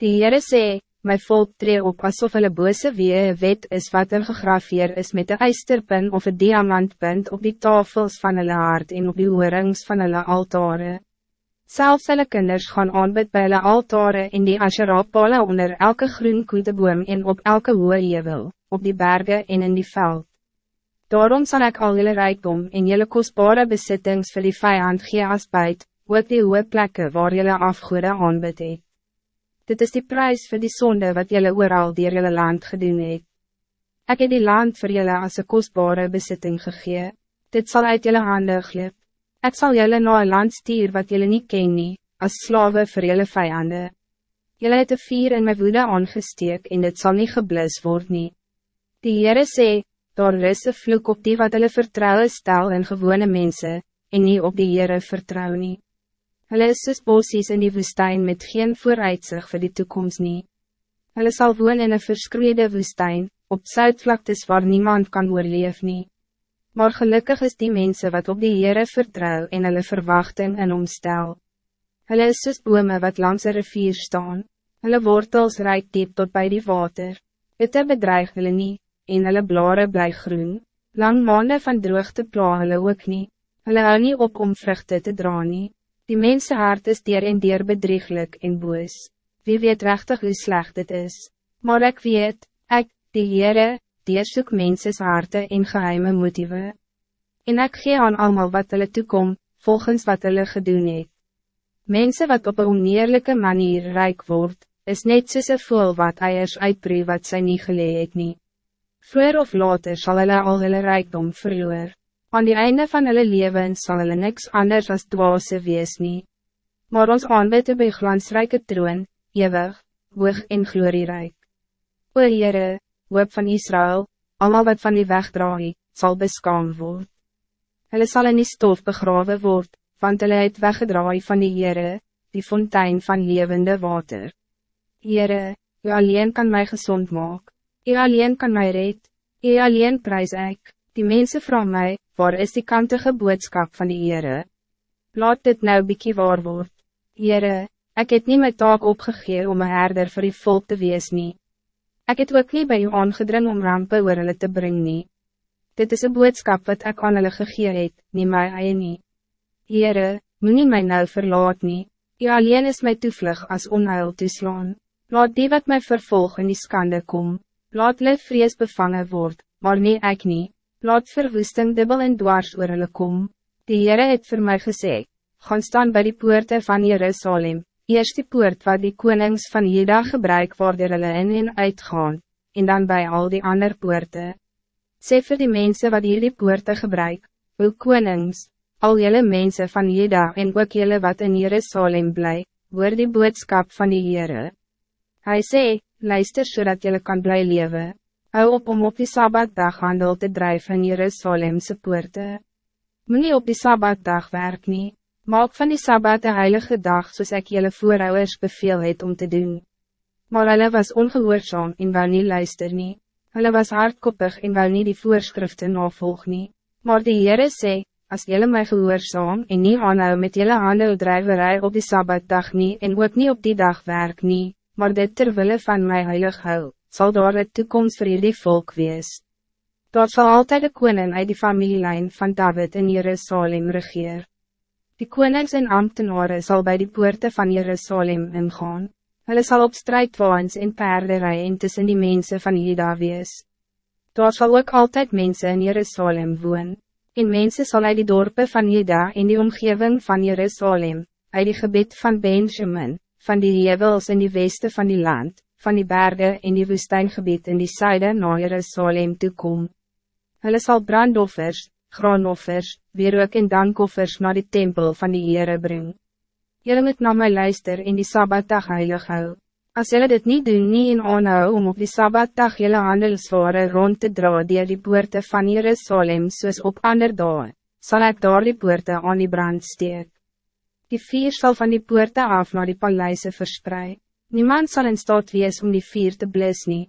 Die Heere sê, my volk tree op asof hulle bose wie een wet is wat er gegrafeer is met een eisterpin of een diamantpunt op die tafels van hulle hart en op die oorings van hulle altare. Zelfs hulle kinders gaan aanbid by hulle altare en die asherapale onder elke groen koeteboom en op elke hoë hevel, op die bergen en in die veld. Daarom zal ik al jullie rijkdom en jullie kostbare bezittings voor die vijand gee as buit, ook die hoge plekken waar jullie afgoede aanbid het. Dit is die prijs voor die zonde wat jullie ooral dier jullie land gedoen het. Ek het die land voor jullie als een kostbare bezitting gegee, dit zal uit jullie handen glip. Ek zal jullie naar een land stuur wat jullie niet ken nie, as slawe voor jullie vijanden. Jullie het de vier in my woede aangesteek en dit zal niet geblus worden. nie. Die Heere sê, daar is een vloek op die wat hulle vertrouwen stel in gewone mensen, en niet op die Heere vertrouw nie. Hulle is soos bossies in die woestijn met geen vooruitzicht voor die toekomst nie. Hulle sal woon in een verskroeide woestijn, op zuidvlaktes waar niemand kan oorleef nie. Maar gelukkig is die mensen wat op die Heere vertrouw en hulle verwachting in omstel. Hulle is soos bome wat langs een rivier staan, hulle wortels reik diep tot bij die water. Het bedreig hulle nie, en hulle blare bly groen, lang maanden van droogte pla hulle ook nie, hulle hou nie op om vruchten te dra nie, die mense hart is dier en dier bedrieglik en boos, wie weet rechtig hoe slecht dit is, maar ik weet, ik, die Heere, die soek menses harte en geheime motieve, en ik gee aan allemaal wat hulle toekom, volgens wat hulle gedoen het. Mensen wat op een oneerlijke manier rijk wordt, is net soos een voel wat eiers uitbree wat sy nie gelee het nie. Vroeger of later zal hulle al hulle rijkdom verloor. Aan die einde van hulle leven zal hulle niks anders als dwaase wees nie. Maar ons aanbid by glansrijke troon, ewig, hoog en glorierijk. O Heere, hoop van Israël, allemaal wat van die weg draai, zal beskaam word. Hulle sal in die stof begraven word, want hulle het weggedraai van die Heere, die fontein van levende water. Heere, u alleen kan mij gezond maken. U alleen kan mij red, U alleen prijs ik, die mensen van mij, waar is die kantige boodschap van die Heere? Laat dit nou bykie waar word. Heere, ik het niet mijn taak opgegeven om een herder voor die volk te wees nie. Ek het ook niet bij u aangedring om rampen oor hulle te brengen. nie. Dit is een boodschap wat ik aan hulle gegee het, nie my eie nie. Heere, moet nie my nou verlaat nie, U alleen is my toevlug als onheil toeslaan. Laat die wat mij vervolg in die skande kom. Laat hulle vrees bevangen word, maar nie ek nie. Laat verwoesting dubbel en dwars oor hulle kom. Die Heere het voor mij gesê, gaan staan bij die poorte van Jerusalem, eerst die poort wat die konings van Juda gebruik waar hulle in en uitgaan, en dan bij al die andere poorte. Sê vir die mensen wat jullie poorte gebruik, wil konings, al jullie mensen van Juda en ook jullie wat in Jerusalem bly, hoor die boodskap van die Heere. Hij zei, luister zodat jullie kan blij leven. Hou op om op die Sabbatdag handel te drijven in Jerusalemse poorte. Moet niet op die Sabbatdag werk nie, maak van die Sabbat een heilige dag soos ek jullie voorouders beveel het om te doen. Maar hulle was ongehoorzaam en wou nie luister nie. Hulle was hardkoppig en wou nie die voorschriften navolg nie. Maar die Heere sê, as jylle my gehoorzaam en nie aanhou met jylle handeldrijverij op die Sabbatdag nie en ook niet op die dag werk nie, maar dit terwille van mij heilig hou, zal daar het toekomst voor jullie volk wees. Daar zal altijd de koning uit die familielijn van David in Jerusalem regeer. Die konings en ambtenaren zal bij die poorten van Jerusalem ingaan. Hulle zal op strijdwaans en paarden rijden tussen die mensen van Juda wees. Daar zal ook altijd mensen in Jerusalem woon. En mensen zal uit die dorpen van Juda in die omgeving van Jerusalem, uit die gebied van Benjamin, van die hevels in die weste van die land, van die bergen in die woestijngebied in die zuiden na Jerusalem toekom. Hulle sal brandoffers, graanoffers, wierook en dankoffers naar die tempel van die Heere bring. Julle moet na my luister in die Sabbatdag heilig hou. As julle dit niet doen nie en aanhou om op die Sabbatdag julle handelsware rond te dra dier die poorte van Jerusalem soos op ander dae, sal ek daar die poorte aan die brand steek. Die vier zal van die poorte af naar die paleise verspreid. Niemand zal in staat wees om die vier te blis nie.